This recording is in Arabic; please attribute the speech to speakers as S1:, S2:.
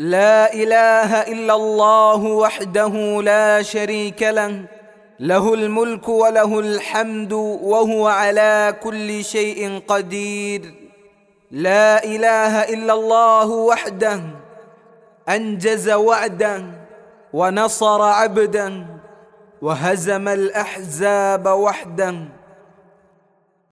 S1: لا إله إلا الله وحده لا شريك له له الملك وله الحمد وهو على كل شيء قدير. لا إله إلا الله وحده أنجز وعدا ونصر عبدا وهزم الأحزاب وحده.